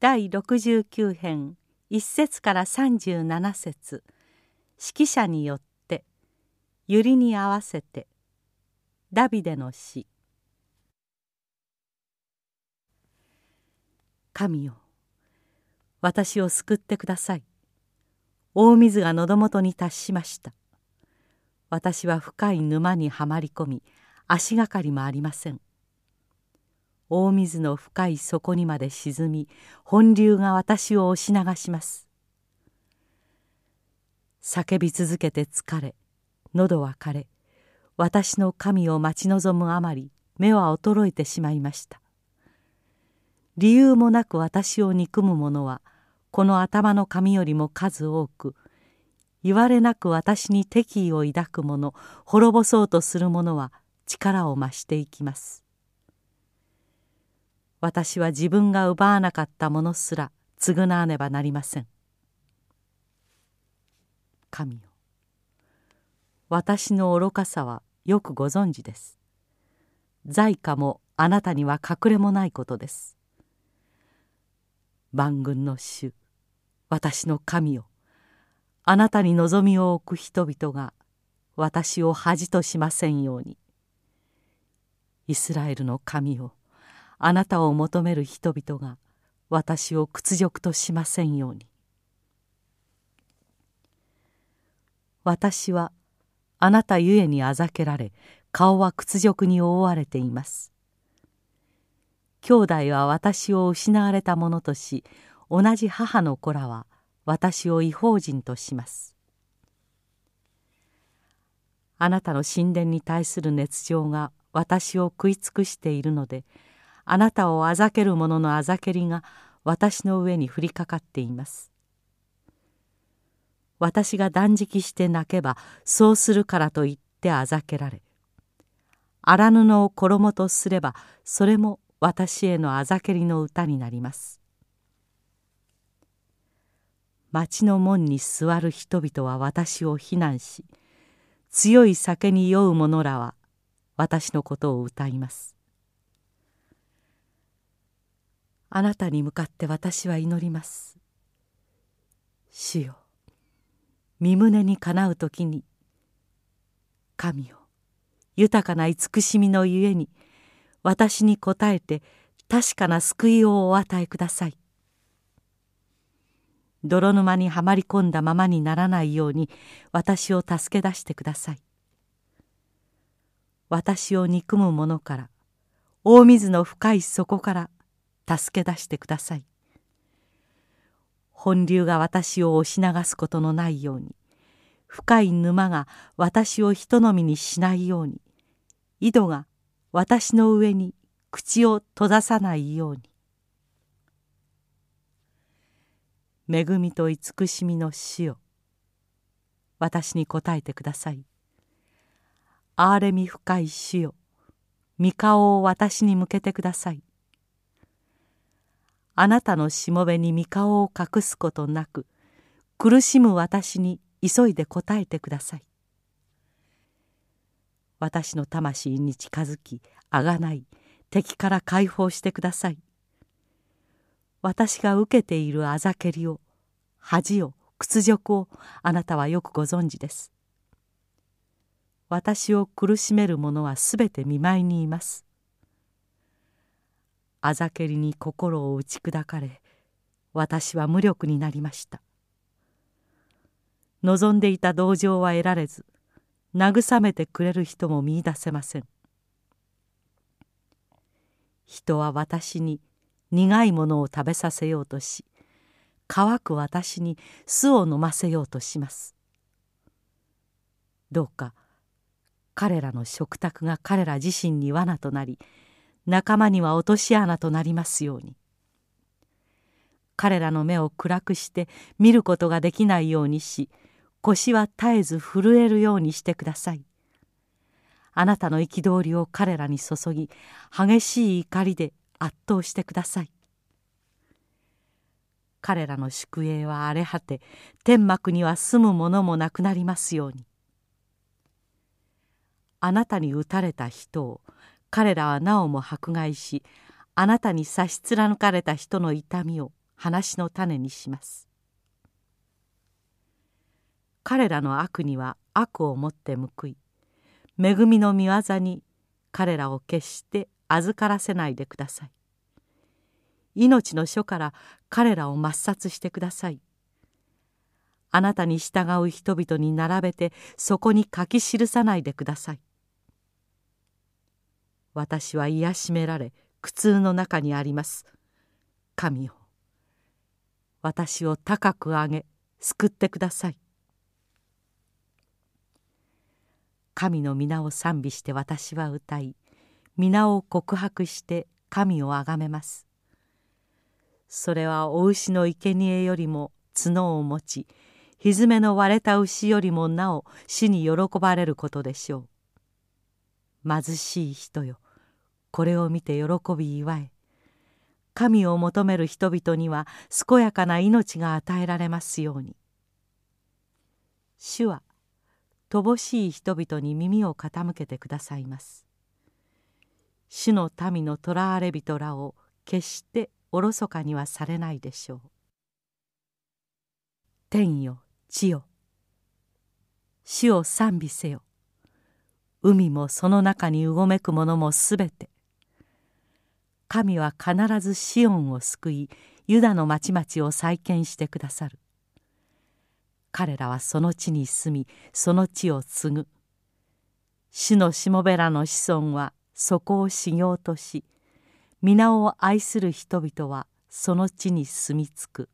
第69編1節から37節。指揮者によって百合に合わせてダビデの詩神よ私を救ってください。大水が喉元に達しました。私は深い沼にはまり込み足がかりもありません。大水の深い底にまで沈み本流が私を押し流します。叫び続けて疲れ喉は枯れ私の神を待ち望むあまり目は衰えてしまいました。理由もなく私を憎む者はこの頭の髪よりも数多く言われなく私に敵意を抱く者滅ぼそうとする者は力を増していきます。私は自分が奪わなかったものすら償わねばなりません。神よ私の愚かさはよくご存知です。在家もあなたには隠れもないことです。万軍の主私の神よあなたに望みを置く人々が私を恥としませんように。イスラエルの神よあなたを求める人々が私を屈辱としませんように。私はあなたゆえにあざけられ顔は屈辱に覆われています。兄弟は私を失われたものとし同じ母の子らは私を違法人とします。あなたの神殿に対する熱情が私を食い尽くしているのであなたをあざける者のあざけりが私の上に降りかかっています。私が断食して泣けばそうするからと言ってあざけられ荒布を衣とすればそれも私へのあざけりの歌になります。町の門に座る人々は私を非難し強い酒に酔う者らは私のことを歌います。あなたに向かって私は祈ります。主よ身胸にかなう時に神よ豊かな慈しみのゆえに私に応えて確かな救いをお与えください。泥沼にはまり込んだままにならないように私を助け出してください。私を憎む者から大水の深い底から助け出してください。本流が私を押し流すことのないように深い沼が私を人のみにしないように井戸が私の上に口を閉ざさないように。恵みと慈しみの死よ私に答えてください。憐れみ深い主よ御顔を私に向けてください。あなたのしもべに御顔を隠すことなく苦しむ私に急いで答えてください。私の魂に近づきあがない。敵から解放してください。私が受けているあざけりを恥を屈辱をあなたはよくご存知です。私を苦しめる者はすべて見舞いにいます。あざけりに心を打ち砕かれ私は無力になりました。望んでいた同情は得られず慰めてくれる人も見いだせません。人は私に苦いものを食べさせようとし乾く私に酢を飲ませようとします。どうか彼らの食卓が彼ら自身に罠となり仲間には落とし穴となりますように。彼らの目を暗くして見ることができないようにし腰は絶えず震えるようにしてください。あなたの憤りを彼らに注ぎ激しい怒りで圧倒してください。彼らの宿営は荒れ果て天幕には住むももなくなりますように。あなたに打たれた人を彼らはなおも迫害しあなたに差し貫かれた人の痛みを話の種にします。彼らの悪には悪をもって報い恵みの御業に彼らを決して預からせないでください。命の書から彼らを抹殺してください。あなたに従う人々に並べてそこに書き記さないでください。私は癒しめられ苦痛の中にあります。神よ私を高く上げ救ってください。神の皆を賛美して私は歌い皆を告白して神をあがめます。それはお牛の生贄よりも角を持ち蹄の割れた牛よりもなお死に喜ばれることでしょう。貧しい人よこれを見て喜び祝え神を求める人々には健やかな命が与えられますように。主は乏しい人々に耳を傾けてくださいます。主の民の囚われ人らを決しておろそかにはされないでしょう。天よ地よ。主を賛美せよ。海もその中にうごめくものもすべて。神は必ずシオンを救いユダの町々を再建してくださる。彼らはその地に住みその地を継ぐ。主のしもべらの子孫はそこを修行とし皆を愛する人々はその地に住み着く。